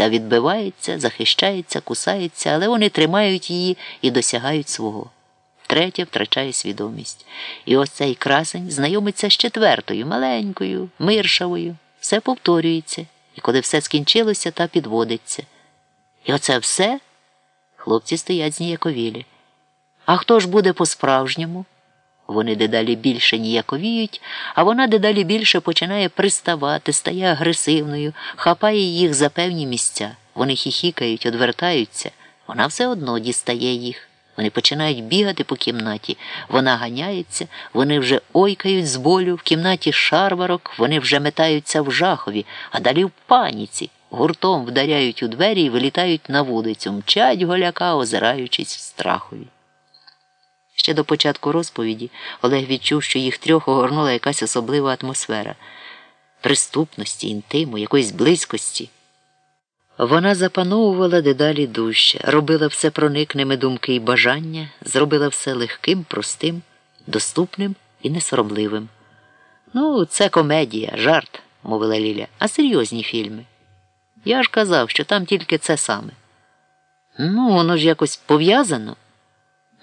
Ця відбивається, захищається, кусається, але вони тримають її і досягають свого. Третя втрачає свідомість. І ось цей красень знайомиться з четвертою, маленькою, миршавою. Все повторюється, і коли все скінчилося, та підводиться. І оце все хлопці стоять зніяковілі. А хто ж буде по-справжньому? Вони дедалі більше ніяковіють, а вона дедалі більше починає приставати, стає агресивною, хапає їх за певні місця. Вони хіхікають, одвертаються. Вона все одно дістає їх. Вони починають бігати по кімнаті. Вона ганяється, вони вже ойкають з болю, в кімнаті шарварок, вони вже метаються в жахові, а далі в паніці. Гуртом вдаряють у двері і вилітають на вулицю, мчать голяка, озираючись в страхові. Ще до початку розповіді Олег відчув, що їх трьох огорнула якась особлива атмосфера приступності, інтиму, якоїсь близькості. Вона запановувала дедалі дужче, робила все проникними думки і бажання, зробила все легким, простим, доступним і несоромливим. Ну, це комедія, жарт, мовила Ліля, а серйозні фільми. Я ж казав, що там тільки це саме. Ну, воно ж якось пов'язано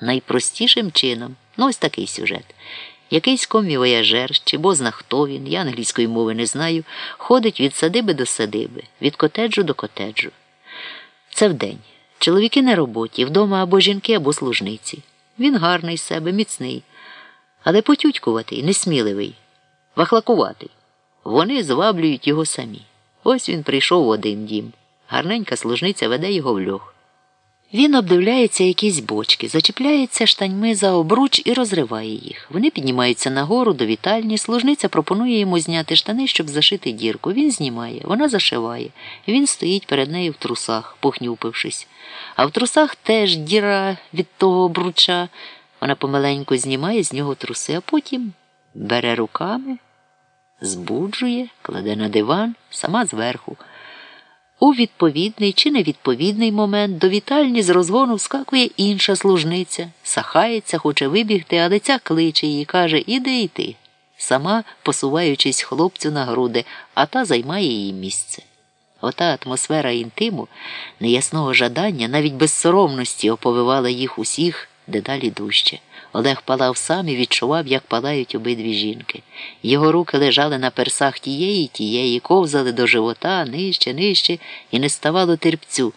найпростішим чином. Ну, ось такий сюжет. Якийсь комівояжер, чи бозна хто він, я англійської мови не знаю, ходить від садиби до садиби, від котеджу до котеджу. Це вдень. Чоловіки на роботі, вдома або жінки, або служниці. Він гарний з себе, міцний, але потютькуватий, несміливий, вахлакуватий. Вони зваблюють його самі. Ось він прийшов в один дім. Гарненька служниця веде його в льох. Він обдивляється якісь бочки, зачіпляється штаньми за обруч і розриває їх. Вони піднімаються нагору до вітальні. Служниця пропонує йому зняти штани, щоб зашити дірку. Він знімає, вона зашиває. Він стоїть перед нею в трусах, похнюпившись. А в трусах теж діра від того обруча. Вона помаленьку знімає з нього труси, а потім бере руками, збуджує, кладе на диван, сама зверху. У відповідний чи невідповідний момент до вітальні з розгону вскакує інша служниця, сахається, хоче вибігти, але ця кличе її, каже Іди йти, сама посуваючись хлопцю на груди, а та займає її місце. Ота атмосфера інтиму, неясного жадання, навіть безсоромності оповивала їх усіх дедалі дужче. Олег палав сам і відчував, як палають обидві жінки. Його руки лежали на персах тієї тієї, ковзали до живота, нижче, нижче, і не ставало терпцю.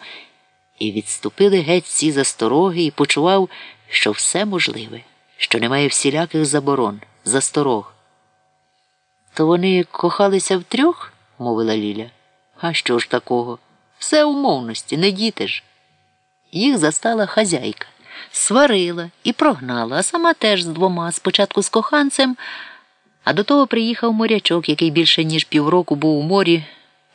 І відступили геть ці застороги і почував, що все можливе, що немає всіляких заборон, засторог. То вони кохалися втрьох? мовила Ліля. А що ж такого? Все умовності, не діти ж. Їх застала хазяйка сварила і прогнала, а сама теж з двома, спочатку з коханцем, а до того приїхав морячок, який більше ніж півроку був у морі,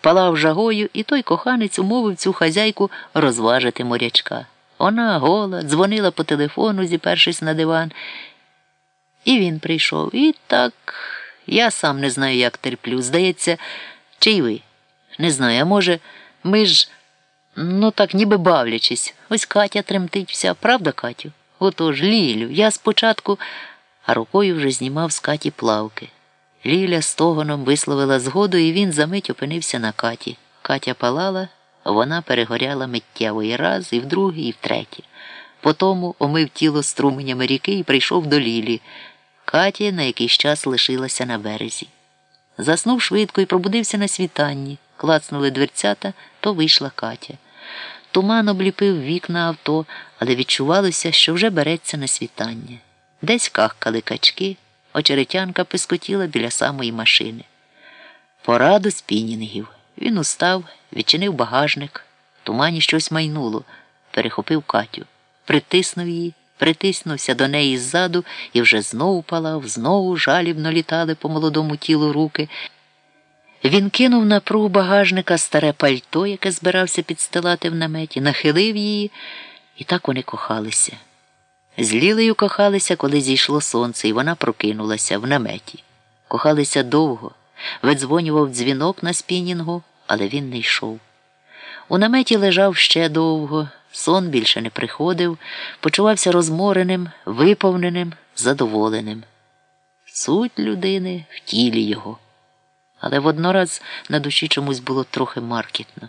палав жагою, і той коханець умовив цю хазяйку розважити морячка. Вона гола, дзвонила по телефону, зіпершись на диван. І він прийшов. І так я сам не знаю, як терплю. Здається, чи й ви? Не знаю, а може, ми ж. Ну, так ніби бавлячись. Ось Катя тремтить вся, правда, Катю? Отож, Лілю, я спочатку, а рукою вже знімав з Каті плавки. Ліля стогоном висловила згоду, і він за мить опинився на Каті. Катя палала, вона перегоряла миттєво і раз, і вдруге, і втретє. Потому омив тіло струменями ріки і прийшов до Лілі. Катя на якийсь час лишилася на березі. Заснув швидко і пробудився на світанні. Клацнули дверцята, то вийшла Катя. Туман обліпив вікна авто, але відчувалося, що вже береться на світання. Десь кахкали качки, очеретянка пискотіла біля самої машини. Пораду спінінгів. Він устав, відчинив багажник. В тумані щось майнуло, перехопив Катю, притиснув її, притиснувся до неї ззаду і вже знову палав, знову жалібно літали по молодому тілу руки. Він кинув на пруг багажника старе пальто, яке збирався підстилати в наметі, нахилив її, і так вони кохалися. З Лілею кохалися, коли зійшло сонце, і вона прокинулася в наметі. Кохалися довго, видзвонював дзвінок на спінінгу, але він не йшов. У наметі лежав ще довго, сон більше не приходив, почувався розмореним, виповненим, задоволеним. Суть людини в тілі його але воднораз на душі чомусь було трохи маркітно.